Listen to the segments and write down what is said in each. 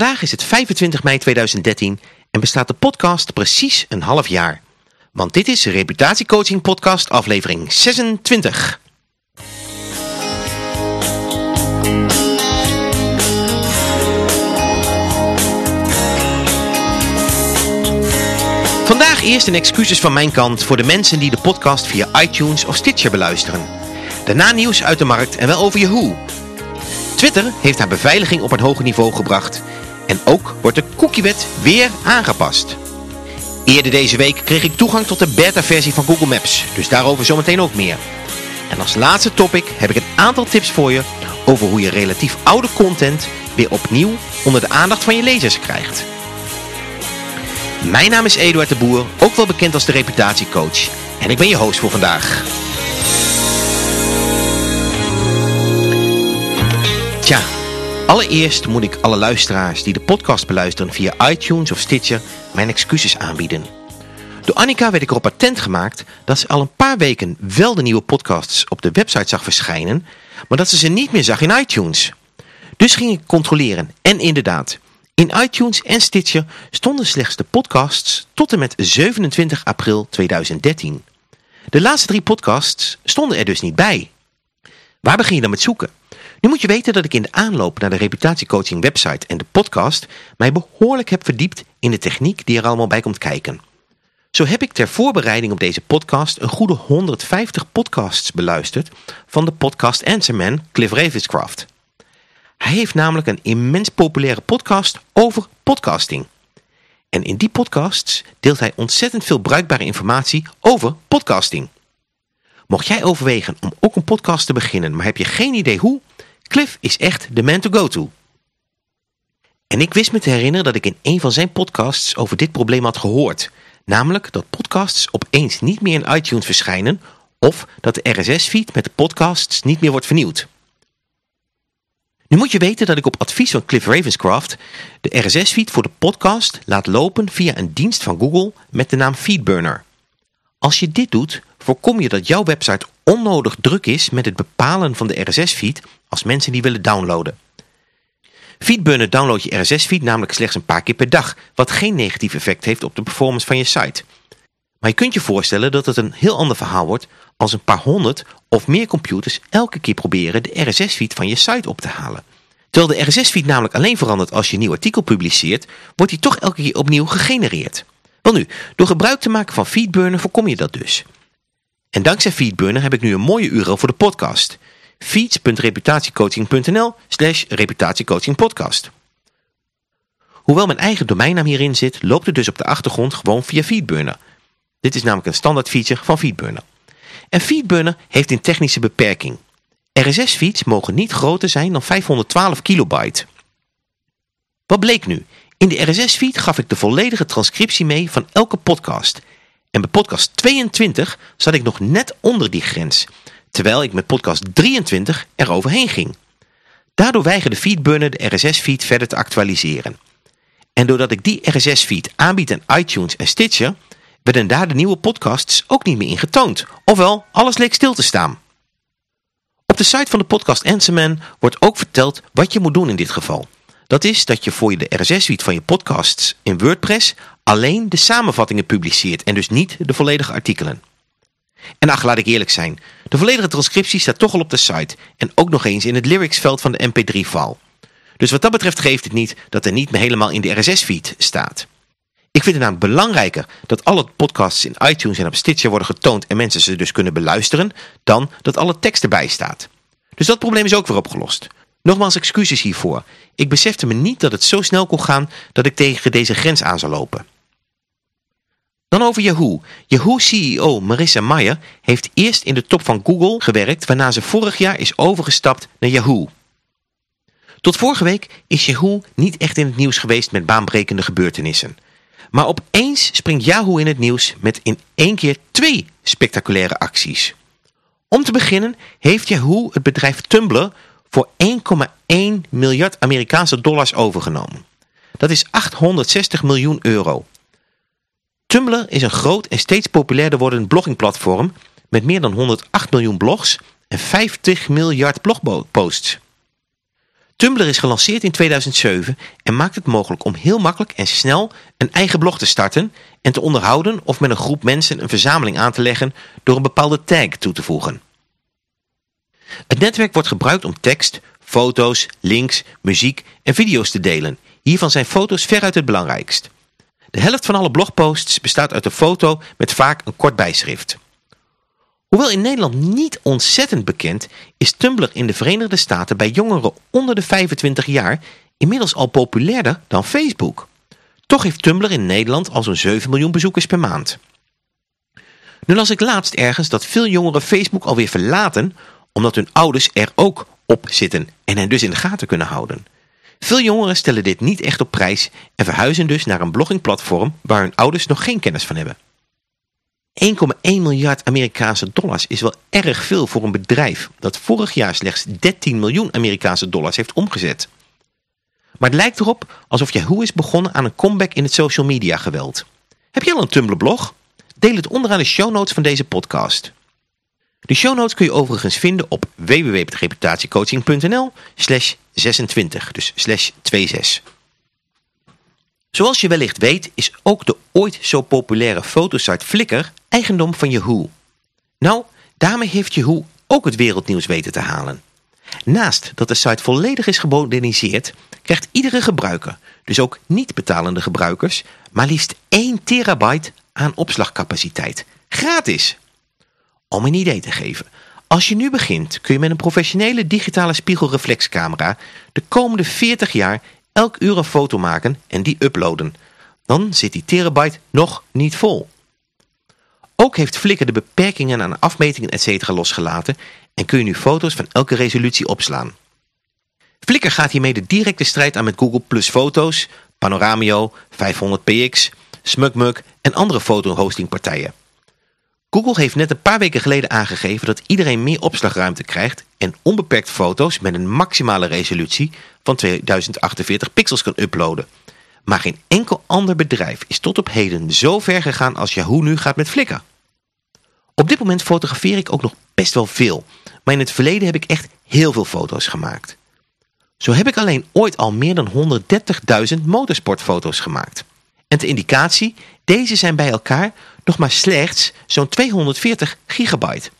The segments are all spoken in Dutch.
Vandaag is het 25 mei 2013 en bestaat de podcast precies een half jaar. Want dit is Reputatiecoaching Podcast aflevering 26. Vandaag eerst een excuses van mijn kant voor de mensen die de podcast via iTunes of Stitcher beluisteren. Daarna nieuws uit de markt en wel over Yahoo. Twitter heeft haar beveiliging op een hoger niveau gebracht en ook wordt de cookiewet weer aangepast. Eerder deze week kreeg ik toegang tot de beta-versie van Google Maps, dus daarover zometeen ook meer. En als laatste topic heb ik een aantal tips voor je over hoe je relatief oude content weer opnieuw onder de aandacht van je lezers krijgt. Mijn naam is Eduard de Boer, ook wel bekend als de reputatiecoach. En ik ben je host voor vandaag. Tja, allereerst moet ik alle luisteraars die de podcast beluisteren via iTunes of Stitcher mijn excuses aanbieden. Door Annika werd ik erop attent gemaakt dat ze al een paar weken wel de nieuwe podcasts op de website zag verschijnen, maar dat ze ze niet meer zag in iTunes. Dus ging ik controleren en inderdaad, in iTunes en Stitcher stonden slechts de podcasts tot en met 27 april 2013. De laatste drie podcasts stonden er dus niet bij. Waar begin je dan met zoeken? Nu moet je weten dat ik in de aanloop naar de reputatiecoaching website en de podcast mij behoorlijk heb verdiept in de techniek die er allemaal bij komt kijken. Zo heb ik ter voorbereiding op deze podcast een goede 150 podcasts beluisterd van de podcast Answerman Cliff Ravenscraft. Hij heeft namelijk een immens populaire podcast over podcasting. En in die podcasts deelt hij ontzettend veel bruikbare informatie over podcasting. Mocht jij overwegen om ook een podcast te beginnen, maar heb je geen idee hoe? Cliff is echt de man to go to. En ik wist me te herinneren dat ik in een van zijn podcasts over dit probleem had gehoord. Namelijk dat podcasts opeens niet meer in iTunes verschijnen of dat de RSS-feed met de podcasts niet meer wordt vernieuwd. Nu moet je weten dat ik op advies van Cliff Ravenscraft de RSS-feed voor de podcast laat lopen via een dienst van Google met de naam Feedburner. Als je dit doet, voorkom je dat jouw website onnodig druk is met het bepalen van de RSS-feed als mensen die willen downloaden. Feedburner download je RSS-feed namelijk slechts een paar keer per dag, wat geen negatief effect heeft op de performance van je site. Maar je kunt je voorstellen dat het een heel ander verhaal wordt als een paar honderd of meer computers elke keer proberen de RSS-feed van je site op te halen. Terwijl de RSS-feed namelijk alleen verandert als je een nieuw artikel publiceert, wordt die toch elke keer opnieuw gegenereerd. Wel nu, door gebruik te maken van Feedburner voorkom je dat dus. En dankzij Feedburner heb ik nu een mooie URL voor de podcast. feeds.reputatiecoaching.nl slash reputatiecoachingpodcast. Hoewel mijn eigen domeinnaam hierin zit, loopt het dus op de achtergrond gewoon via Feedburner. Dit is namelijk een standaard feature van Feedburner. En Feedburner heeft een technische beperking. RSS-feeds mogen niet groter zijn dan 512 kilobyte. Wat bleek nu? In de RSS-feed gaf ik de volledige transcriptie mee van elke podcast. En bij podcast 22 zat ik nog net onder die grens, terwijl ik met podcast 23 er overheen ging. Daardoor weigerde Feedburner de RSS-feed verder te actualiseren. En doordat ik die RSS-feed aanbied aan iTunes en Stitcher, werden daar de nieuwe podcasts ook niet meer in getoond. Ofwel, alles leek stil te staan. Op de site van de podcast Answerman wordt ook verteld wat je moet doen in dit geval. Dat is dat je voor je de RSS-feed van je podcasts in WordPress alleen de samenvattingen publiceert en dus niet de volledige artikelen. En ach, laat ik eerlijk zijn, de volledige transcriptie staat toch al op de site en ook nog eens in het lyricsveld van de mp3-file. Dus wat dat betreft geeft het niet dat er niet helemaal in de RSS-feed staat. Ik vind het namelijk belangrijker dat alle podcasts in iTunes en op Stitcher worden getoond en mensen ze dus kunnen beluisteren, dan dat alle tekst erbij staat. Dus dat probleem is ook weer opgelost. Nogmaals excuses hiervoor. Ik besefte me niet dat het zo snel kon gaan dat ik tegen deze grens aan zou lopen. Dan over Yahoo. Yahoo-CEO Marissa Mayer heeft eerst in de top van Google gewerkt, waarna ze vorig jaar is overgestapt naar Yahoo. Tot vorige week is Yahoo niet echt in het nieuws geweest met baanbrekende gebeurtenissen. Maar opeens springt Yahoo in het nieuws met in één keer twee spectaculaire acties. Om te beginnen heeft Yahoo het bedrijf Tumblr voor 1,1 miljard Amerikaanse dollars overgenomen. Dat is 860 miljoen euro. Tumblr is een groot en steeds populairder wordend bloggingplatform met meer dan 108 miljoen blogs en 50 miljard blogposts. Tumblr is gelanceerd in 2007 en maakt het mogelijk om heel makkelijk en snel een eigen blog te starten en te onderhouden of met een groep mensen een verzameling aan te leggen door een bepaalde tag toe te voegen. Het netwerk wordt gebruikt om tekst, foto's, links, muziek en video's te delen. Hiervan zijn foto's veruit het belangrijkst. De helft van alle blogposts bestaat uit een foto met vaak een kort bijschrift. Hoewel in Nederland niet ontzettend bekend, is Tumblr in de Verenigde Staten bij jongeren onder de 25 jaar inmiddels al populairder dan Facebook. Toch heeft Tumblr in Nederland al zo'n 7 miljoen bezoekers per maand. Nu las ik laatst ergens dat veel jongeren Facebook alweer verlaten omdat hun ouders er ook op zitten en hen dus in de gaten kunnen houden. Veel jongeren stellen dit niet echt op prijs en verhuizen dus naar een bloggingplatform waar hun ouders nog geen kennis van hebben. 1,1 miljard Amerikaanse dollars is wel erg veel voor een bedrijf dat vorig jaar slechts 13 miljoen Amerikaanse dollars heeft omgezet. Maar het lijkt erop alsof Yahoo is begonnen aan een comeback in het social media geweld. Heb je al een Tumblr blog? Deel het onderaan de show notes van deze podcast. De show notes kun je overigens vinden op www.reputatiecoaching.nl slash 26, dus slash 26. Zoals je wellicht weet is ook de ooit zo populaire fotosite Flickr eigendom van Yahoo. Nou, daarmee heeft Yahoo ook het wereldnieuws weten te halen. Naast dat de site volledig is gemoderniseerd, krijgt iedere gebruiker, dus ook niet betalende gebruikers, maar liefst 1 terabyte aan opslagcapaciteit. Gratis! Om een idee te geven. Als je nu begint kun je met een professionele digitale spiegelreflexcamera de komende 40 jaar elk uur een foto maken en die uploaden. Dan zit die terabyte nog niet vol. Ook heeft Flickr de beperkingen aan afmetingen etc. losgelaten en kun je nu foto's van elke resolutie opslaan. Flickr gaat hiermee de directe strijd aan met Google Plus Foto's, Panoramio, 500px, SmugMug en andere fotohostingpartijen. Google heeft net een paar weken geleden aangegeven dat iedereen meer opslagruimte krijgt en onbeperkt foto's met een maximale resolutie van 2048 pixels kan uploaden. Maar geen enkel ander bedrijf is tot op heden zo ver gegaan als Yahoo nu gaat met Flickr. Op dit moment fotografeer ik ook nog best wel veel, maar in het verleden heb ik echt heel veel foto's gemaakt. Zo heb ik alleen ooit al meer dan 130.000 motorsportfoto's gemaakt. En ter indicatie, deze zijn bij elkaar nog maar slechts zo'n 240 gigabyte.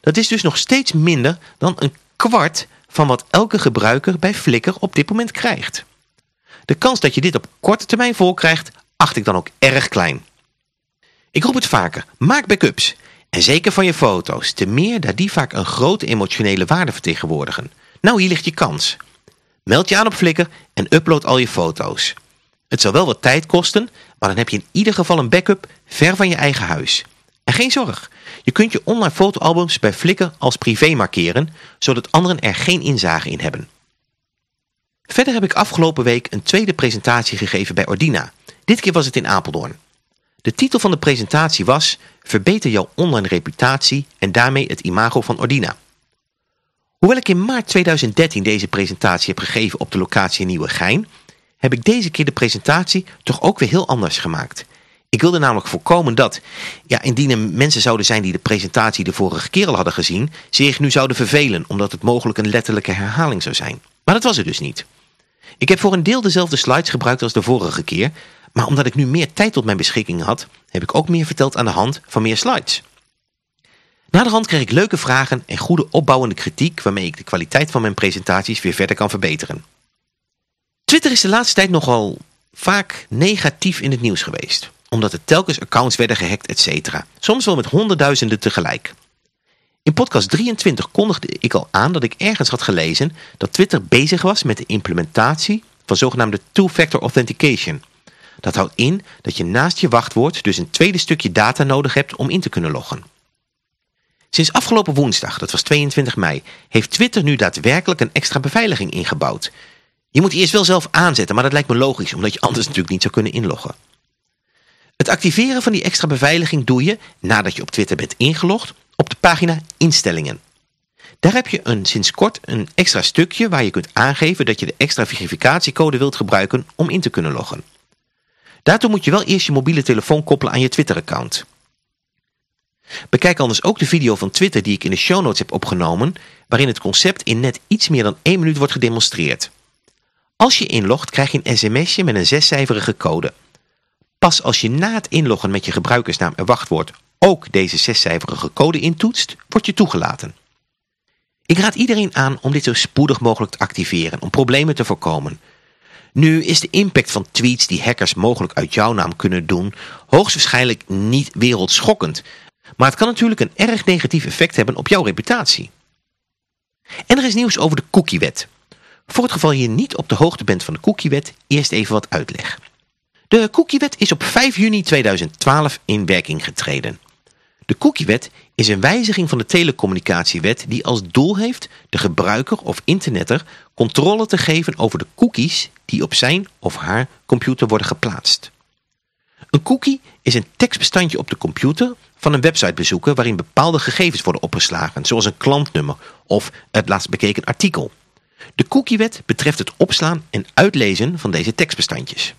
Dat is dus nog steeds minder dan een kwart van wat elke gebruiker bij Flickr op dit moment krijgt. De kans dat je dit op korte termijn volkrijgt, acht ik dan ook erg klein. Ik roep het vaker, maak backups. En zeker van je foto's, te meer dat die vaak een grote emotionele waarde vertegenwoordigen. Nou, hier ligt je kans. Meld je aan op Flickr en upload al je foto's. Het zal wel wat tijd kosten, maar dan heb je in ieder geval een backup ver van je eigen huis. En geen zorg, je kunt je online fotoalbums bij Flickr als privé markeren, zodat anderen er geen inzage in hebben. Verder heb ik afgelopen week een tweede presentatie gegeven bij Ordina. Dit keer was het in Apeldoorn. De titel van de presentatie was Verbeter jouw online reputatie en daarmee het imago van Ordina. Hoewel ik in maart 2013 deze presentatie heb gegeven op de locatie in Nieuwegein, heb ik deze keer de presentatie toch ook weer heel anders gemaakt. Ik wilde namelijk voorkomen dat, ja, indien er mensen zouden zijn die de presentatie de vorige keer al hadden gezien, zich nu zouden vervelen, omdat het mogelijk een letterlijke herhaling zou zijn. Maar dat was het dus niet. Ik heb voor een deel dezelfde slides gebruikt als de vorige keer, maar omdat ik nu meer tijd tot mijn beschikking had, heb ik ook meer verteld aan de hand van meer slides. Na de hand kreeg ik leuke vragen en goede opbouwende kritiek waarmee ik de kwaliteit van mijn presentaties weer verder kan verbeteren. Twitter is de laatste tijd nogal vaak negatief in het nieuws geweest. Omdat er telkens accounts werden gehackt, etc. Soms wel met honderdduizenden tegelijk. In podcast 23 kondigde ik al aan dat ik ergens had gelezen dat Twitter bezig was met de implementatie van zogenaamde two-factor authentication. Dat houdt in dat je naast je wachtwoord dus een tweede stukje data nodig hebt om in te kunnen loggen. Sinds afgelopen woensdag, dat was 22 mei, heeft Twitter nu daadwerkelijk een extra beveiliging ingebouwd je moet eerst wel zelf aanzetten, maar dat lijkt me logisch, omdat je anders natuurlijk niet zou kunnen inloggen. Het activeren van die extra beveiliging doe je, nadat je op Twitter bent ingelogd, op de pagina Instellingen. Daar heb je een, sinds kort een extra stukje waar je kunt aangeven dat je de extra verificatiecode wilt gebruiken om in te kunnen loggen. Daartoe moet je wel eerst je mobiele telefoon koppelen aan je Twitter-account. Bekijk anders ook de video van Twitter die ik in de show notes heb opgenomen, waarin het concept in net iets meer dan één minuut wordt gedemonstreerd. Als je inlogt krijg je een sms'je met een zescijferige code. Pas als je na het inloggen met je gebruikersnaam en wachtwoord ook deze zescijferige code intoetst, word je toegelaten. Ik raad iedereen aan om dit zo spoedig mogelijk te activeren om problemen te voorkomen. Nu is de impact van tweets die hackers mogelijk uit jouw naam kunnen doen hoogstwaarschijnlijk niet wereldschokkend, maar het kan natuurlijk een erg negatief effect hebben op jouw reputatie. En er is nieuws over de cookiewet. Voor het geval je niet op de hoogte bent van de cookiewet, eerst even wat uitleg. De cookiewet is op 5 juni 2012 in werking getreden. De cookiewet is een wijziging van de telecommunicatiewet die als doel heeft de gebruiker of internetter controle te geven over de cookies die op zijn of haar computer worden geplaatst. Een cookie is een tekstbestandje op de computer van een websitebezoeker waarin bepaalde gegevens worden opgeslagen, zoals een klantnummer of het laatst bekeken artikel. De cookiewet betreft het opslaan en uitlezen van deze tekstbestandjes.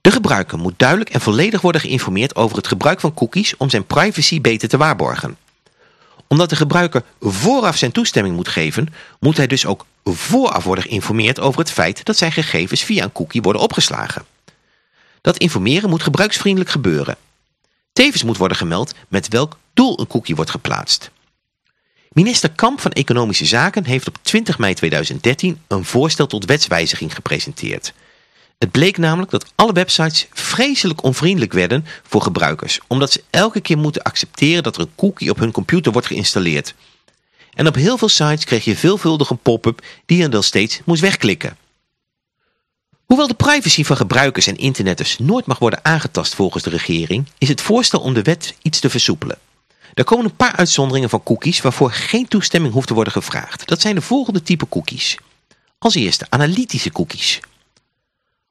De gebruiker moet duidelijk en volledig worden geïnformeerd over het gebruik van cookies om zijn privacy beter te waarborgen. Omdat de gebruiker vooraf zijn toestemming moet geven, moet hij dus ook vooraf worden geïnformeerd over het feit dat zijn gegevens via een cookie worden opgeslagen. Dat informeren moet gebruiksvriendelijk gebeuren. Tevens moet worden gemeld met welk doel een cookie wordt geplaatst. Minister Kamp van Economische Zaken heeft op 20 mei 2013 een voorstel tot wetswijziging gepresenteerd. Het bleek namelijk dat alle websites vreselijk onvriendelijk werden voor gebruikers, omdat ze elke keer moeten accepteren dat er een cookie op hun computer wordt geïnstalleerd. En op heel veel sites kreeg je veelvuldig een pop-up die je dan steeds moest wegklikken. Hoewel de privacy van gebruikers en internetters nooit mag worden aangetast volgens de regering, is het voorstel om de wet iets te versoepelen. Er komen een paar uitzonderingen van cookies waarvoor geen toestemming hoeft te worden gevraagd. Dat zijn de volgende type cookies. Als eerste analytische cookies.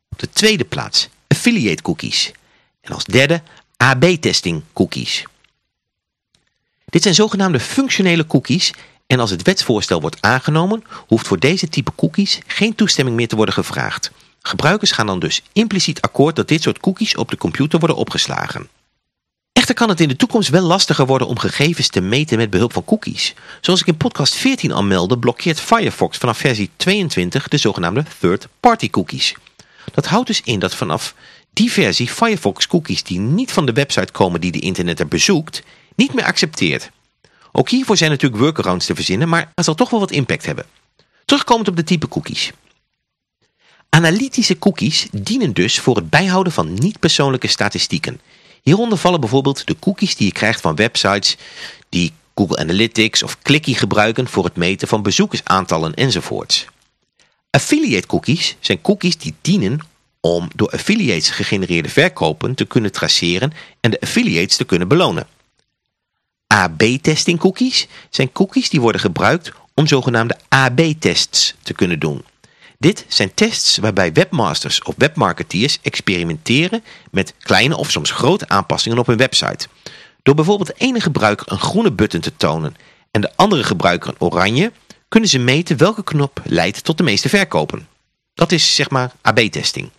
Op de tweede plaats affiliate cookies. En als derde AB-testing cookies. Dit zijn zogenaamde functionele cookies en als het wetsvoorstel wordt aangenomen, hoeft voor deze type cookies geen toestemming meer te worden gevraagd. Gebruikers gaan dan dus impliciet akkoord dat dit soort cookies op de computer worden opgeslagen. Echter kan het in de toekomst wel lastiger worden om gegevens te meten met behulp van cookies. Zoals ik in podcast 14 al meldde, blokkeert Firefox vanaf versie 22 de zogenaamde third-party cookies. Dat houdt dus in dat vanaf die versie Firefox cookies die niet van de website komen die de internetter bezoekt, niet meer accepteert. Ook hiervoor zijn natuurlijk workarounds te verzinnen, maar het zal toch wel wat impact hebben. Terugkomend op de type cookies. Analytische cookies dienen dus voor het bijhouden van niet-persoonlijke statistieken. Hieronder vallen bijvoorbeeld de cookies die je krijgt van websites die Google Analytics of Clicky gebruiken voor het meten van bezoekersaantallen enzovoorts. Affiliate cookies zijn cookies die dienen om door affiliates gegenereerde verkopen te kunnen traceren en de affiliates te kunnen belonen. AB-testing cookies zijn cookies die worden gebruikt om zogenaamde AB-tests te kunnen doen. Dit zijn tests waarbij webmasters of webmarketeers experimenteren met kleine of soms grote aanpassingen op hun website. Door bijvoorbeeld de ene gebruiker een groene button te tonen en de andere gebruiker een oranje, kunnen ze meten welke knop leidt tot de meeste verkopen. Dat is zeg maar AB-testing.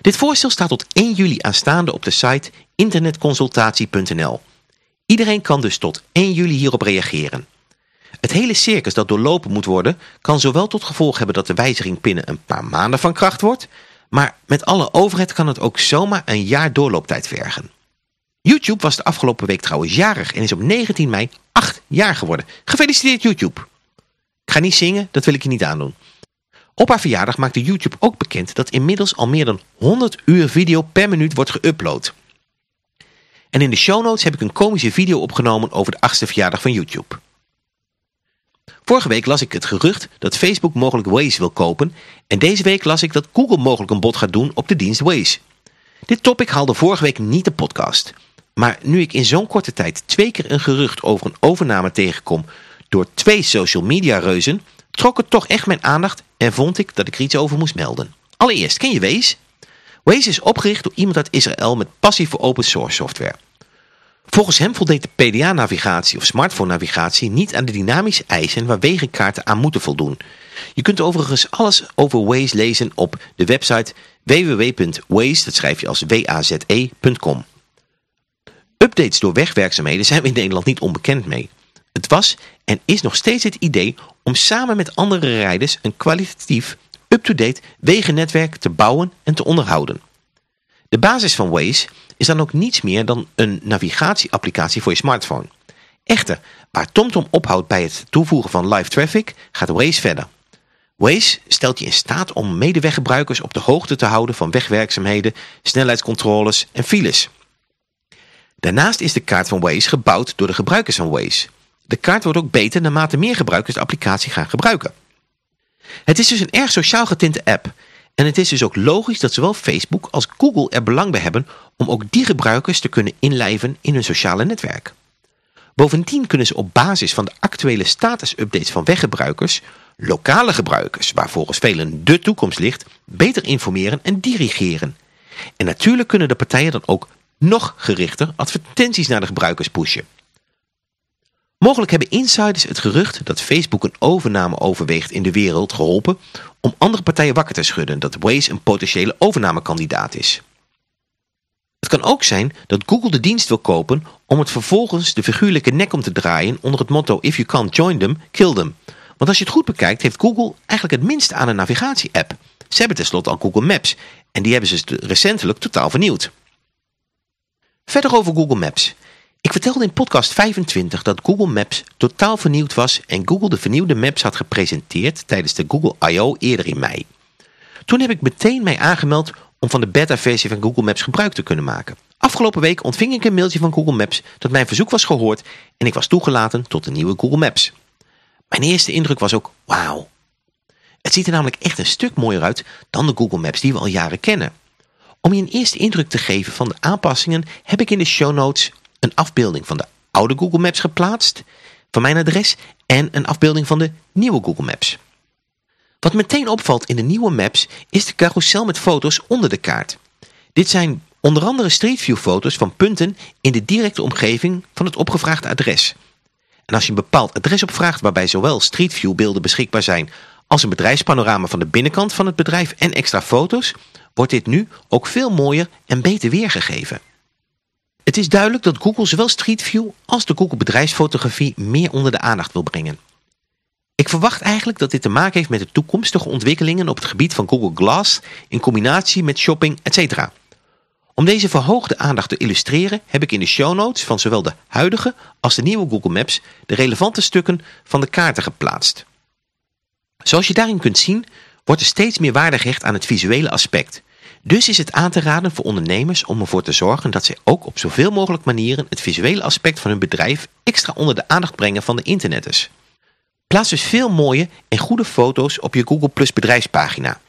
Dit voorstel staat tot 1 juli aanstaande op de site internetconsultatie.nl. Iedereen kan dus tot 1 juli hierop reageren. Het hele circus dat doorlopen moet worden kan zowel tot gevolg hebben dat de wijziging binnen een paar maanden van kracht wordt, maar met alle overheid kan het ook zomaar een jaar doorlooptijd vergen. YouTube was de afgelopen week trouwens jarig en is op 19 mei 8 jaar geworden. Gefeliciteerd YouTube! Ik ga niet zingen, dat wil ik je niet aandoen. Op haar verjaardag maakte YouTube ook bekend dat inmiddels al meer dan 100 uur video per minuut wordt geüpload. En in de show notes heb ik een komische video opgenomen over de achtste verjaardag van YouTube. Vorige week las ik het gerucht dat Facebook mogelijk Waze wil kopen en deze week las ik dat Google mogelijk een bod gaat doen op de dienst Waze. Dit topic haalde vorige week niet de podcast. Maar nu ik in zo'n korte tijd twee keer een gerucht over een overname tegenkom door twee social media reuzen, trok het toch echt mijn aandacht en vond ik dat ik er iets over moest melden. Allereerst, ken je Waze? Waze is opgericht door iemand uit Israël met passie voor open source software. Volgens hem voldeed de PDA-navigatie of smartphone-navigatie niet aan de dynamische eisen waar wegenkaarten aan moeten voldoen. Je kunt overigens alles over Waze lezen op de website www.waze, dat schrijf je als W-A-Z-E.com. Updates door wegwerkzaamheden zijn we in Nederland niet onbekend mee. Het was en is nog steeds het idee om samen met andere rijders een kwalitatief up-to-date wegennetwerk te bouwen en te onderhouden. De basis van Waze is dan ook niets meer dan een navigatieapplicatie voor je smartphone. Echter, waar TomTom ophoudt bij het toevoegen van live traffic, gaat Waze verder. Waze stelt je in staat om medeweggebruikers op de hoogte te houden van wegwerkzaamheden, snelheidscontroles en files. Daarnaast is de kaart van Waze gebouwd door de gebruikers van Waze. De kaart wordt ook beter naarmate meer gebruikers de applicatie gaan gebruiken. Het is dus een erg sociaal getinte app. En het is dus ook logisch dat zowel Facebook als Google er belang bij hebben om ook die gebruikers te kunnen inlijven in hun sociale netwerk. Bovendien kunnen ze op basis van de actuele status-updates van weggebruikers, lokale gebruikers, waar volgens velen de toekomst ligt, beter informeren en dirigeren. En natuurlijk kunnen de partijen dan ook nog gerichter advertenties naar de gebruikers pushen. Mogelijk hebben insiders het gerucht dat Facebook een overname overweegt in de wereld geholpen om andere partijen wakker te schudden dat Waze een potentiële overnamekandidaat is. Het kan ook zijn dat Google de dienst wil kopen om het vervolgens de figuurlijke nek om te draaien onder het motto If you can't join them, kill them. Want als je het goed bekijkt heeft Google eigenlijk het minste aan een navigatie-app. Ze hebben tenslotte al Google Maps en die hebben ze recentelijk totaal vernieuwd. Verder over Google Maps. Ik vertelde in podcast 25 dat Google Maps totaal vernieuwd was en Google de vernieuwde maps had gepresenteerd tijdens de Google I.O. eerder in mei. Toen heb ik meteen mij aangemeld om van de beta-versie van Google Maps gebruik te kunnen maken. Afgelopen week ontving ik een mailtje van Google Maps dat mijn verzoek was gehoord en ik was toegelaten tot de nieuwe Google Maps. Mijn eerste indruk was ook wauw. Het ziet er namelijk echt een stuk mooier uit dan de Google Maps die we al jaren kennen. Om je een eerste indruk te geven van de aanpassingen heb ik in de show notes een afbeelding van de oude Google Maps geplaatst, van mijn adres, en een afbeelding van de nieuwe Google Maps. Wat meteen opvalt in de nieuwe maps is de carousel met foto's onder de kaart. Dit zijn onder andere Street View foto's van punten in de directe omgeving van het opgevraagde adres. En als je een bepaald adres opvraagt waarbij zowel Street View beelden beschikbaar zijn als een bedrijfspanorama van de binnenkant van het bedrijf en extra foto's, wordt dit nu ook veel mooier en beter weergegeven. Het is duidelijk dat Google zowel Street View als de Google bedrijfsfotografie meer onder de aandacht wil brengen. Ik verwacht eigenlijk dat dit te maken heeft met de toekomstige ontwikkelingen op het gebied van Google Glass in combinatie met shopping, etc. Om deze verhoogde aandacht te illustreren heb ik in de show notes van zowel de huidige als de nieuwe Google Maps de relevante stukken van de kaarten geplaatst. Zoals je daarin kunt zien wordt er steeds meer waarde gehecht aan het visuele aspect. Dus is het aan te raden voor ondernemers om ervoor te zorgen dat ze ook op zoveel mogelijk manieren het visuele aspect van hun bedrijf extra onder de aandacht brengen van de internetters. Plaats dus veel mooie en goede foto's op je Google Plus bedrijfspagina.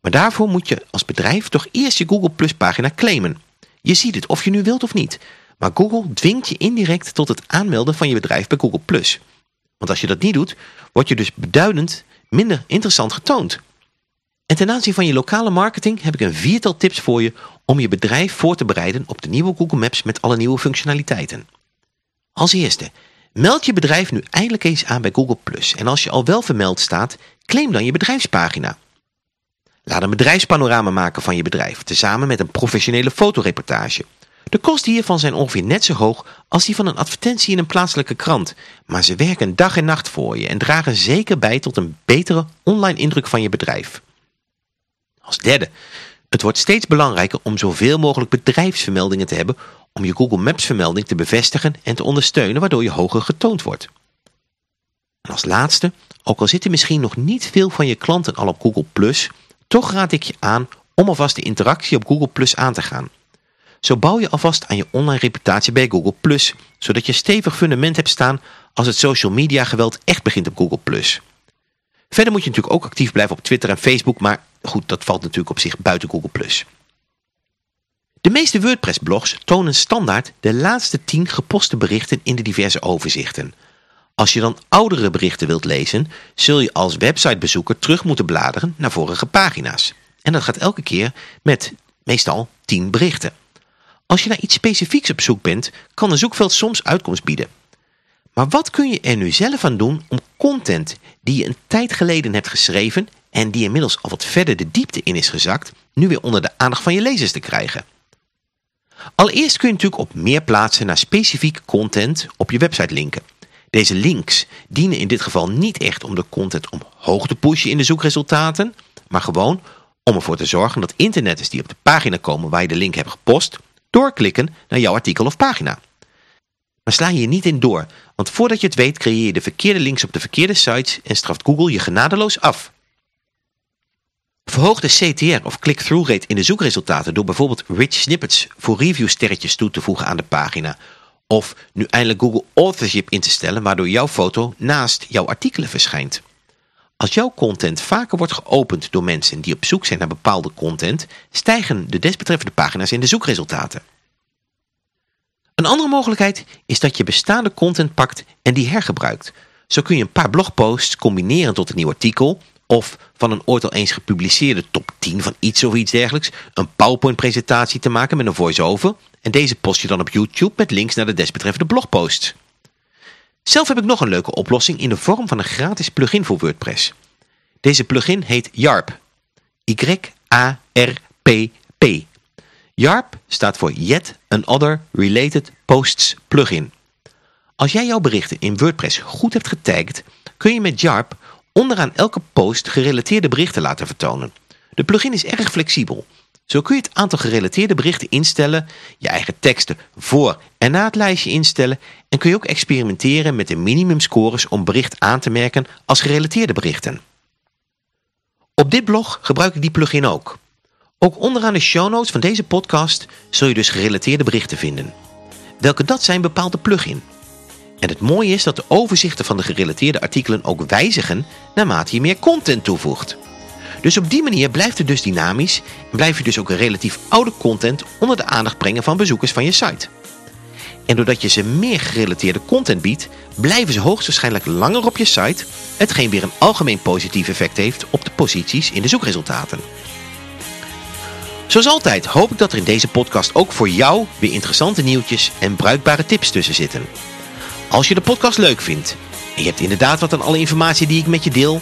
Maar daarvoor moet je als bedrijf toch eerst je Google Plus pagina claimen. Je ziet het of je nu wilt of niet. Maar Google dwingt je indirect tot het aanmelden van je bedrijf bij Google Plus. Want als je dat niet doet, word je dus beduidend minder interessant getoond. En ten aanzien van je lokale marketing heb ik een viertal tips voor je om je bedrijf voor te bereiden op de nieuwe Google Maps met alle nieuwe functionaliteiten. Als eerste, meld je bedrijf nu eindelijk eens aan bij Google+. En als je al wel vermeld staat, claim dan je bedrijfspagina. Laat een bedrijfspanorama maken van je bedrijf, tezamen met een professionele fotoreportage. De kosten hiervan zijn ongeveer net zo hoog als die van een advertentie in een plaatselijke krant, maar ze werken dag en nacht voor je en dragen zeker bij tot een betere online indruk van je bedrijf. Als derde, het wordt steeds belangrijker om zoveel mogelijk bedrijfsvermeldingen te hebben om je Google Maps vermelding te bevestigen en te ondersteunen waardoor je hoger getoond wordt. En als laatste, ook al zitten misschien nog niet veel van je klanten al op Google+, toch raad ik je aan om alvast de interactie op Google aan te gaan. Zo bouw je alvast aan je online reputatie bij Google+, zodat je stevig fundament hebt staan als het social media geweld echt begint op Google+. Verder moet je natuurlijk ook actief blijven op Twitter en Facebook, maar goed, dat valt natuurlijk op zich buiten Google+. De meeste WordPress-blogs tonen standaard de laatste 10 geposte berichten in de diverse overzichten. Als je dan oudere berichten wilt lezen, zul je als websitebezoeker terug moeten bladeren naar vorige pagina's. En dat gaat elke keer met meestal 10 berichten. Als je naar iets specifieks op zoek bent, kan een zoekveld soms uitkomst bieden. Maar wat kun je er nu zelf aan doen om content die je een tijd geleden hebt geschreven en die inmiddels al wat verder de diepte in is gezakt, nu weer onder de aandacht van je lezers te krijgen? Allereerst kun je natuurlijk op meer plaatsen naar specifieke content op je website linken. Deze links dienen in dit geval niet echt om de content omhoog te pushen in de zoekresultaten, maar gewoon om ervoor te zorgen dat internetters die op de pagina komen waar je de link hebt gepost, doorklikken naar jouw artikel of pagina. Maar sla je niet in door, want voordat je het weet creëer je de verkeerde links op de verkeerde sites en straft Google je genadeloos af. Verhoog de CTR of click-through rate in de zoekresultaten door bijvoorbeeld rich snippets voor reviewsterretjes toe te voegen aan de pagina. Of nu eindelijk Google Authorship in te stellen waardoor jouw foto naast jouw artikelen verschijnt. Als jouw content vaker wordt geopend door mensen die op zoek zijn naar bepaalde content, stijgen de desbetreffende pagina's in de zoekresultaten. Een andere mogelijkheid is dat je bestaande content pakt en die hergebruikt. Zo kun je een paar blogposts combineren tot een nieuw artikel of van een ooit al eens gepubliceerde top 10 van iets of iets dergelijks een PowerPoint presentatie te maken met een voice-over en deze post je dan op YouTube met links naar de desbetreffende blogposts. Zelf heb ik nog een leuke oplossing in de vorm van een gratis plugin voor WordPress. Deze plugin heet YARP. Y-A-R-P-P. YARP staat voor Yet Another Related Posts Plugin. Als jij jouw berichten in WordPress goed hebt getagd, kun je met YARP onderaan elke post gerelateerde berichten laten vertonen. De plugin is erg flexibel. Zo kun je het aantal gerelateerde berichten instellen, je eigen teksten voor en na het lijstje instellen en kun je ook experimenteren met de minimumscores om bericht aan te merken als gerelateerde berichten. Op dit blog gebruik ik die plugin ook. Ook onderaan de show notes van deze podcast zul je dus gerelateerde berichten vinden. Welke dat zijn bepaalt de plugin. En het mooie is dat de overzichten van de gerelateerde artikelen ook wijzigen naarmate je meer content toevoegt. Dus op die manier blijft het dus dynamisch en blijf je dus ook relatief oude content onder de aandacht brengen van bezoekers van je site. En doordat je ze meer gerelateerde content biedt, blijven ze hoogstwaarschijnlijk langer op je site, hetgeen weer een algemeen positief effect heeft op de posities in de zoekresultaten. Zoals altijd hoop ik dat er in deze podcast ook voor jou weer interessante nieuwtjes en bruikbare tips tussen zitten. Als je de podcast leuk vindt en je hebt inderdaad wat aan alle informatie die ik met je deel,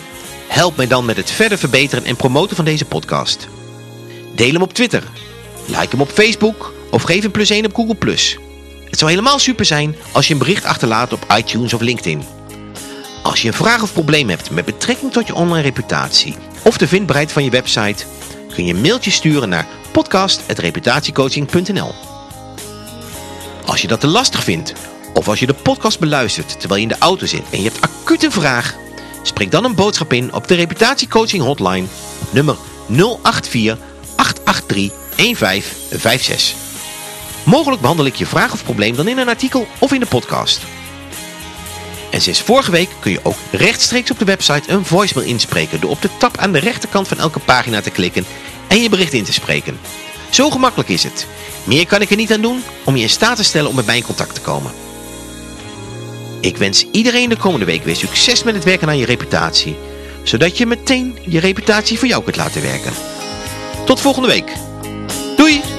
help mij dan met het verder verbeteren en promoten van deze podcast. Deel hem op Twitter, like hem op Facebook of geef een plus 1 op Google+. Het zou helemaal super zijn als je een bericht achterlaat op iTunes of LinkedIn. Als je een vraag of probleem hebt met betrekking tot je online reputatie of de vindbaarheid van je website, kun je een mailtje sturen naar podcast.reputatiecoaching.nl Als je dat te lastig vindt of als je de podcast beluistert terwijl je in de auto zit en je hebt acuut een vraag, spreek dan een boodschap in op de reputatiecoaching hotline nummer 084 883 1556. Mogelijk behandel ik je vraag of probleem dan in een artikel of in de podcast. En sinds vorige week kun je ook rechtstreeks op de website een voicemail inspreken door op de tab aan de rechterkant van elke pagina te klikken en je bericht in te spreken. Zo gemakkelijk is het. Meer kan ik er niet aan doen om je in staat te stellen om met mij in contact te komen. Ik wens iedereen de komende week weer succes met het werken aan je reputatie, zodat je meteen je reputatie voor jou kunt laten werken. Tot volgende week. Doei!